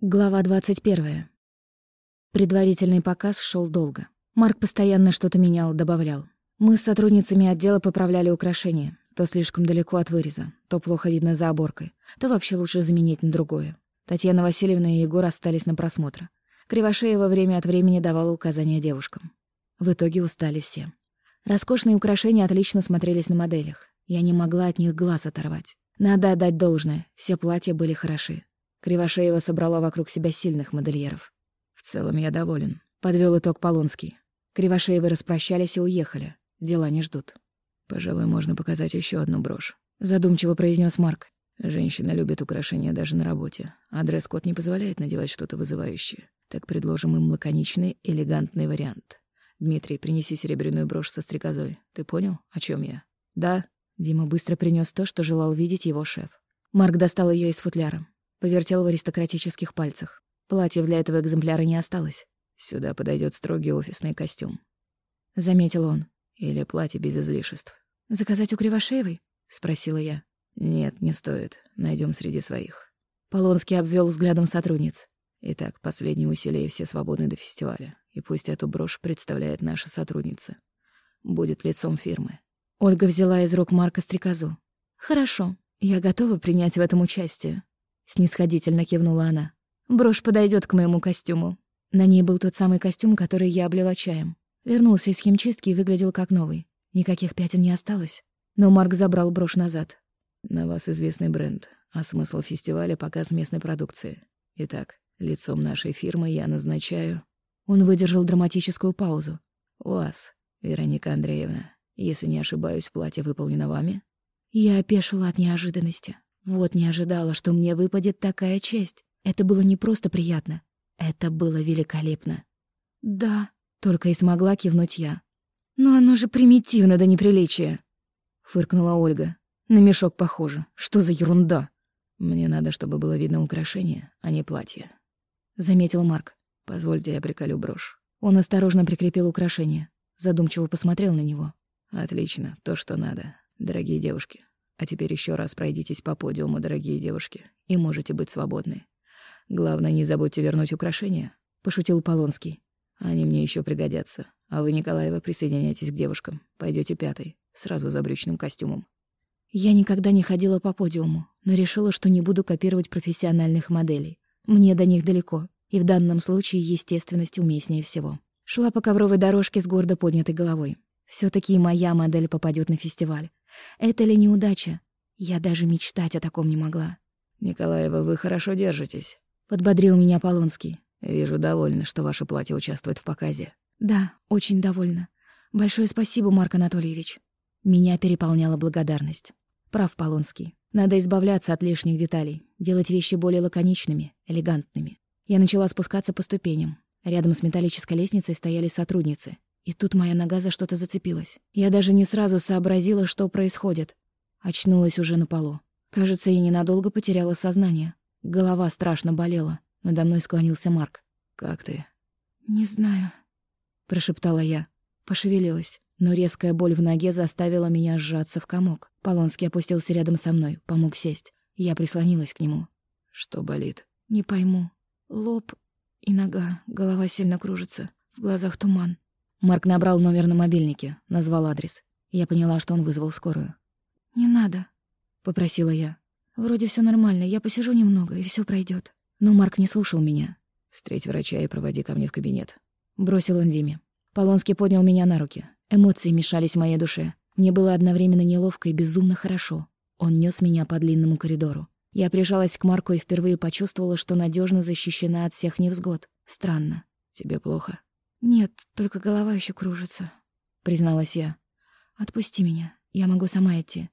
Глава 21. Предварительный показ шел долго. Марк постоянно что-то менял, добавлял. Мы с сотрудницами отдела поправляли украшения. То слишком далеко от выреза, то плохо видно за оборкой, то вообще лучше заменить на другое. Татьяна Васильевна и Егор остались на просмотр. Кривошеева время от времени давала указания девушкам. В итоге устали все. Роскошные украшения отлично смотрелись на моделях. Я не могла от них глаз оторвать. Надо отдать должное, все платья были хороши. Кривошеева собрала вокруг себя сильных модельеров. «В целом я доволен», — подвёл итог Полонский. Кривошеевы распрощались и уехали. Дела не ждут. «Пожалуй, можно показать ещё одну брошь», — задумчиво произнёс Марк. «Женщина любит украшения даже на работе, а дресс-код не позволяет надевать что-то вызывающее. Так предложим им лаконичный, элегантный вариант. Дмитрий, принеси серебряную брошь со стрекозой. Ты понял, о чём я?» «Да». Дима быстро принёс то, что желал видеть его шеф. Марк достал её из футляра. Повертел в аристократических пальцах. Платьев для этого экземпляра не осталось. Сюда подойдет строгий офисный костюм. Заметил он. Или платье без излишеств. «Заказать у Кривошеевой?» — спросила я. «Нет, не стоит. Найдем среди своих». Полонский обвел взглядом сотрудниц. «Итак, последние усилия и все свободны до фестиваля. И пусть эту брошь представляет наша сотрудница. Будет лицом фирмы». Ольга взяла из рук Марка стрекозу. «Хорошо, я готова принять в этом участие. Снисходительно кивнула она. Брошь подойдет к моему костюму. На ней был тот самый костюм, который я облила чаем. Вернулся из химчистки и выглядел как новый. Никаких пятен не осталось. Но Марк забрал брошь назад. «На вас известный бренд, а смысл фестиваля — показ местной продукции. Итак, лицом нашей фирмы я назначаю...» Он выдержал драматическую паузу. «Вас, Вероника Андреевна. Если не ошибаюсь, платье выполнено вами?» Я опешила от неожиданности. Вот не ожидала, что мне выпадет такая честь. Это было не просто приятно. Это было великолепно. «Да», — только и смогла кивнуть я. «Но оно же примитивно до неприличия», — фыркнула Ольга. «На мешок похоже. Что за ерунда?» «Мне надо, чтобы было видно украшение, а не платье», — заметил Марк. «Позвольте, я приколю брошь». Он осторожно прикрепил украшение. Задумчиво посмотрел на него. «Отлично, то, что надо. Дорогие девушки, а теперь еще раз пройдитесь по подиуму, дорогие девушки, и можете быть свободны. Главное, не забудьте вернуть украшения, пошутил Полонский. Они мне еще пригодятся. А вы, Николаева, присоединяйтесь к девушкам. Пойдете пятой, сразу за брючным костюмом. Я никогда не ходила по подиуму, но решила, что не буду копировать профессиональных моделей. Мне до них далеко, и в данном случае естественность уместнее всего. Шла по ковровой дорожке с гордо поднятой головой. все таки моя модель попадет на фестиваль. Это ли неудача? Я даже мечтать о таком не могла. «Николаева, вы хорошо держитесь», — подбодрил меня Полонский. «Вижу, довольна, что ваше платье участвует в показе». «Да, очень довольна. Большое спасибо, Марк Анатольевич». Меня переполняла благодарность. Прав Полонский. Надо избавляться от лишних деталей, делать вещи более лаконичными, элегантными. Я начала спускаться по ступеням. Рядом с металлической лестницей стояли сотрудницы. И тут моя нога за что-то зацепилась. Я даже не сразу сообразила, что происходит. Очнулась уже на полу. Кажется, я ненадолго потеряла сознание. Голова страшно болела. Надо мной склонился Марк. «Как ты?» «Не знаю», — прошептала я. Пошевелилась, но резкая боль в ноге заставила меня сжаться в комок. Полонский опустился рядом со мной, помог сесть. Я прислонилась к нему. «Что болит?» «Не пойму. Лоб и нога, голова сильно кружится, в глазах туман. Марк набрал номер на мобильнике, назвал адрес. Я поняла, что он вызвал скорую. «Не надо», — попросила я. «Вроде все нормально, я посижу немного, и все пройдет. Но Марк не слушал меня. «Встреть врача и проводи ко мне в кабинет», — бросил он Диме. Полонский поднял меня на руки. Эмоции мешались моей душе. Мне было одновременно неловко и безумно хорошо. Он нес меня по длинному коридору. Я прижалась к Марку и впервые почувствовала, что надежно защищена от всех невзгод. Странно. «Тебе плохо?» «Нет, только голова еще кружится», — призналась я. «Отпусти меня, я могу сама идти».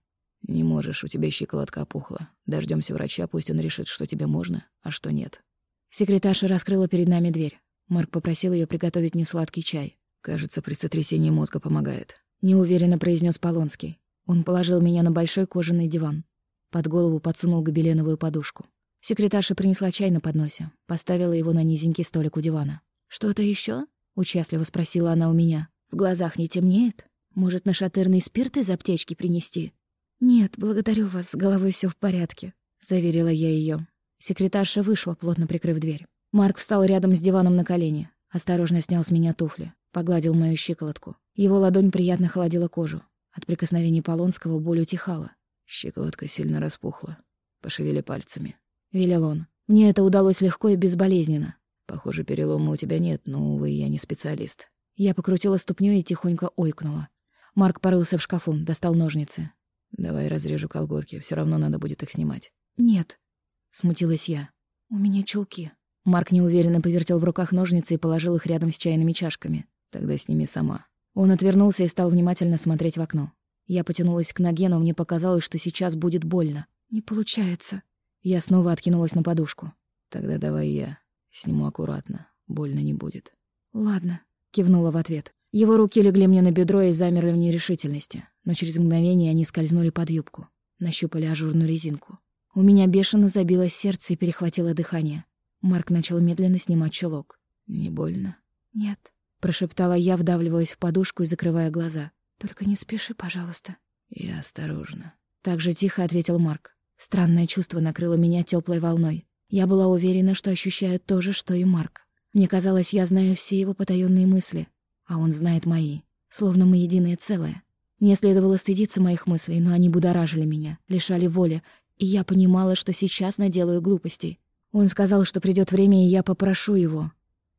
«Не можешь, у тебя щиколотка опухла. Дождемся врача, пусть он решит, что тебе можно, а что нет». Секретарша раскрыла перед нами дверь. Марк попросил ее приготовить мне сладкий чай. «Кажется, при сотрясении мозга помогает», — неуверенно произнес Полонский. Он положил меня на большой кожаный диван. Под голову подсунул гобеленовую подушку. Секретарша принесла чай на подносе, поставила его на низенький столик у дивана. «Что-то еще? — участливо спросила она у меня. «В глазах не темнеет? Может, нашатырный спирт из аптечки принести?» «Нет, благодарю вас, с головой все в порядке», — заверила я ее. Секретарша вышла, плотно прикрыв дверь. Марк встал рядом с диваном на колени, осторожно снял с меня туфли, погладил мою щиколотку. Его ладонь приятно холодила кожу. От прикосновений Полонского боль утихала. Щиколотка сильно распухла. Пошевели пальцами. Велел он. Мне это удалось легко и безболезненно. Похоже, перелома у тебя нет, но, увы, я не специалист. Я покрутила ступнёй и тихонько ойкнула. Марк порылся в шкафу, достал ножницы. «Давай разрежу колготки, все равно надо будет их снимать». «Нет», — смутилась я. «У меня чулки». Марк неуверенно повертел в руках ножницы и положил их рядом с чайными чашками. «Тогда сними сама». Он отвернулся и стал внимательно смотреть в окно. Я потянулась к ноге, но мне показалось, что сейчас будет больно. «Не получается». Я снова откинулась на подушку. «Тогда давай я. Сниму аккуратно. Больно не будет». «Ладно», — кивнула в ответ. Его руки легли мне на бедро и замерли в нерешительности, но через мгновение они скользнули под юбку, нащупали ажурную резинку. У меня бешено забилось сердце и перехватило дыхание. Марк начал медленно снимать чулок. «Не больно?» «Нет», — прошептала я, вдавливаясь в подушку и закрывая глаза. «Только не спеши, пожалуйста». «Я осторожно». Так же тихо ответил Марк. Странное чувство накрыло меня теплой волной. Я была уверена, что ощущаю то же, что и Марк. Мне казалось, я знаю все его потаённые мысли, а он знает мои, словно мы единое целое. Мне следовало стыдиться моих мыслей, но они будоражили меня, лишали воли, и я понимала, что сейчас наделаю глупостей. Он сказал, что придёт время, и я попрошу его.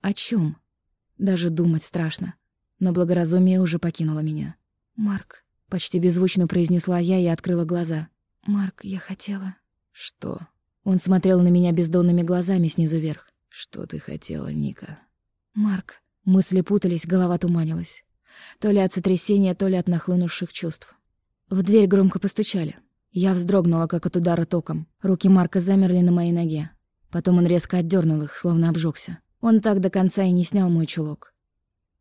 О чём? Даже думать страшно. Но благоразумие уже покинуло меня. «Марк», — почти беззвучно произнесла я и открыла глаза. «Марк, я хотела...» «Что?» Он смотрел на меня бездонными глазами снизу вверх. «Что ты хотела, Ника?» «Марк...» Мысли путались, голова туманилась. То ли от сотрясения, то ли от нахлынувших чувств. В дверь громко постучали. Я вздрогнула, как от удара током. Руки Марка замерли на моей ноге. Потом он резко отдернул их, словно обжегся. Он так до конца и не снял мой чулок.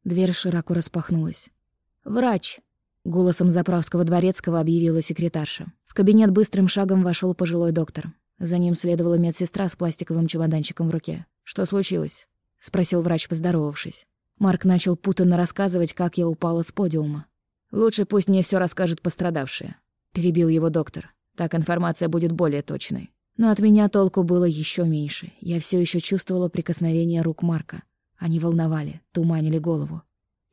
Дверь широко распахнулась. «Врач!» — голосом заправского дворецкого объявила секретарша. В кабинет быстрым шагом вошел пожилой доктор. За ним следовала медсестра с пластиковым чемоданчиком в руке. «Что случилось?» — спросил врач, поздоровавшись. Марк начал путанно рассказывать, как я упала с подиума. «Лучше пусть мне все расскажет пострадавшая», — перебил его доктор. «Так информация будет более точной». Но от меня толку было еще меньше. Я все еще чувствовала прикосновение рук Марка. Они волновали, туманили голову.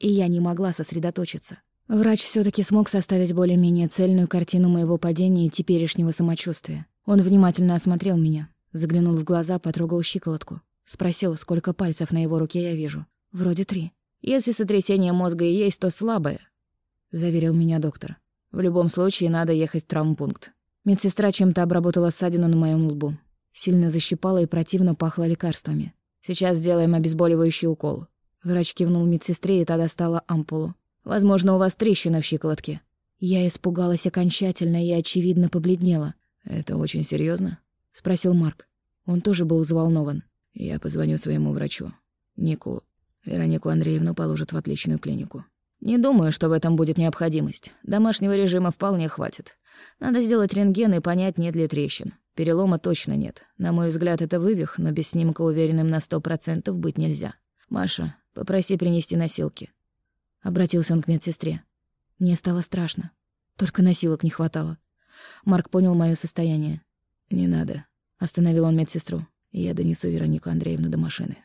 И я не могла сосредоточиться. Врач все таки смог составить более-менее цельную картину моего падения и теперешнего самочувствия. Он внимательно осмотрел меня, заглянул в глаза, потрогал щиколотку. Спросил, сколько пальцев на его руке я вижу. Вроде три. «Если сотрясение мозга и есть, то слабое», — заверил меня доктор. «В любом случае надо ехать в травмпункт. Медсестра чем-то обработала ссадину на моем лбу. Сильно защипала и противно пахло лекарствами. «Сейчас сделаем обезболивающий укол». Врач кивнул медсестре, и та достала ампулу. «Возможно, у вас трещина в щиколотке». Я испугалась окончательно и, очевидно, побледнела. «Это очень серьезно? спросил Марк. Он тоже был взволнован. «Я позвоню своему врачу. Нику. Веронику Андреевну положат в отличную клинику». «Не думаю, что в этом будет необходимость. Домашнего режима вполне хватит. Надо сделать рентген и понять, нет ли трещин. Перелома точно нет. На мой взгляд, это вывих, но без снимка уверенным на сто процентов быть нельзя. Маша, попроси принести носилки. Обратился он к медсестре. Мне стало страшно. Только носилок не хватало. Марк понял моё состояние. «Не надо», — остановил он медсестру. «Я донесу Веронику Андреевну до машины».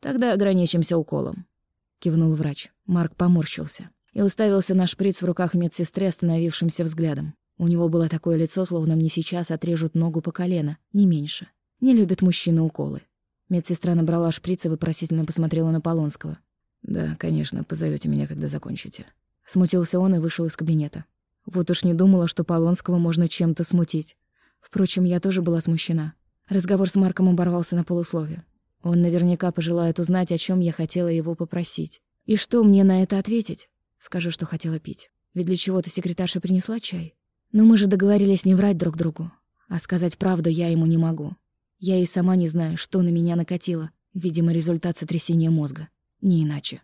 «Тогда ограничимся уколом», — кивнул врач. Марк поморщился и уставился на шприц в руках медсестры остановившимся взглядом. У него было такое лицо, словно мне сейчас отрежут ногу по колено, не меньше. Не любят мужчины уколы. Медсестра набрала шприц и вопросительно посмотрела на Полонского. «Да, конечно, позовете меня, когда закончите». Смутился он и вышел из кабинета. Вот уж не думала, что Полонского можно чем-то смутить. Впрочем, я тоже была смущена. Разговор с Марком оборвался на полуслове. Он наверняка пожелает узнать, о чем я хотела его попросить. И что мне на это ответить? Скажу, что хотела пить. Ведь для чего-то секретарша принесла чай. Но мы же договорились не врать друг другу. А сказать правду я ему не могу. Я и сама не знаю, что на меня накатило. Видимо, результат сотрясения мозга. Не иначе.